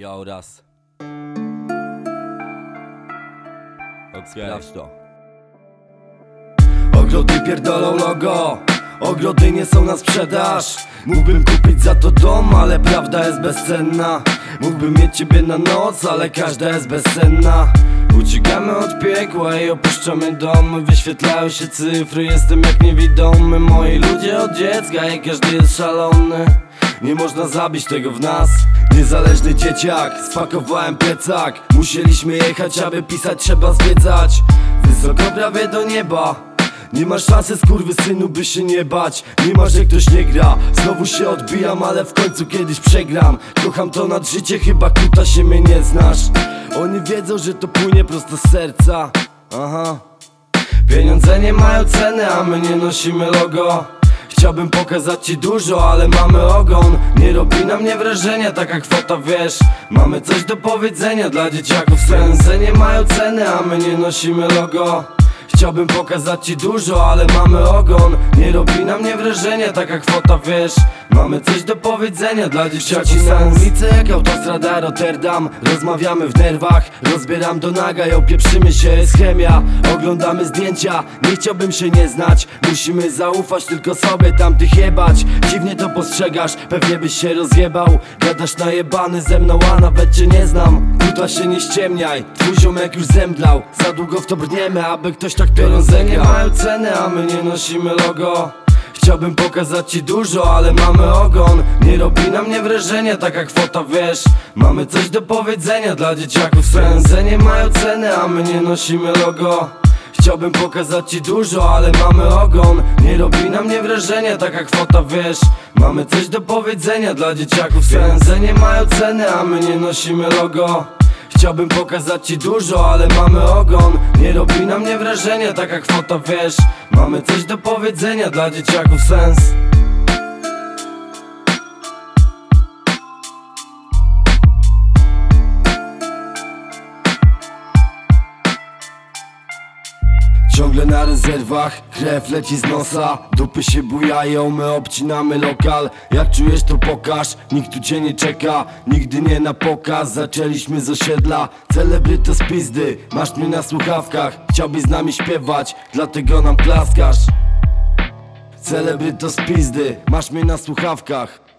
Ja raz. Sprawdź to. Ogrody pierdolą logo. Ogrody nie są na sprzedaż. Mógłbym kupić za to dom, ale prawda jest bezcenna. Mógłbym mieć ciebie na noc, ale każda jest bezsenna Uciekamy od piekła i opuszczamy domy Wyświetlają się cyfry, jestem jak niewidomy. Moi ludzie od dziecka i każdy jest szalony nie można zabić tego w nas. Niezależny dzieciak, spakowałem plecak. Musieliśmy jechać, aby pisać trzeba zwiedzać. Wysoko prawie do nieba. Nie masz szansy synu, by się nie bać. Nie ma, że ktoś nie gra Znowu się odbijam, ale w końcu kiedyś przegram. Kocham to nad życie, chyba kuta się mnie nie znasz. Oni wiedzą, że to płynie prosto z serca. Aha. Pieniądze nie mają ceny, a my nie nosimy logo Chciałbym pokazać ci dużo, ale mamy ogon. Nie robi na mnie wrażenia taka kwota, wiesz. Mamy coś do powiedzenia dla dzieciaków. Pieniądze nie mają ceny, a my nie nosimy logo Chciałbym pokazać ci dużo, ale mamy ogon. Nie robi na mnie wrażenia taka kwota, wiesz. Mamy coś do powiedzenia dla dzieciaci na ulicy jak autostrada Rotterdam. Rozmawiamy w nerwach, rozbieram do naga i opieprzymy się, jest chemia. Oglądamy zdjęcia, nie chciałbym się nie znać. Musimy zaufać tylko sobie, tamtych jebać. Dziwnie to postrzegasz, pewnie byś się rozjebał. Gadasz najebany ze mną, a nawet cię nie znam Kuta się nie ściemniaj, twój ziomek już zemdlał. Za długo w to brniemy, aby ktoś tak pieniądze nie mają ceny, a my nie nosimy logo. Chciałbym pokazać ci dużo, ale mamy ogon. Nie robi na mnie wrażenia taka kwota, wiesz. Mamy coś do powiedzenia dla dzieciaków. Pieniądze nie mają ceny, a my nie nosimy logo. Chciałbym pokazać ci dużo, ale mamy ogon. Nie robi na mnie wrażenia taka kwota, wiesz. Mamy coś do powiedzenia dla dzieciaków. Pieniądze nie mają ceny, a my nie nosimy logo Chciałbym pokazać ci dużo, ale mamy ogon. Nie robi na mnie wrażenia taka kwota, wiesz. Mamy coś do powiedzenia dla dzieciaków sens Ciągle na rezerwach, krew leci z nosa. Dupy się bujają, my obcinamy lokal. Jak czujesz to pokaż, nikt tu cię nie czeka. Nigdy nie na pokaz, zaczęliśmy z osiedla. Celebryto z pizdy, masz mnie na słuchawkach. Chciałbyś z nami śpiewać, dlatego nam klaskasz. Celebryto z pizdy, masz mnie na słuchawkach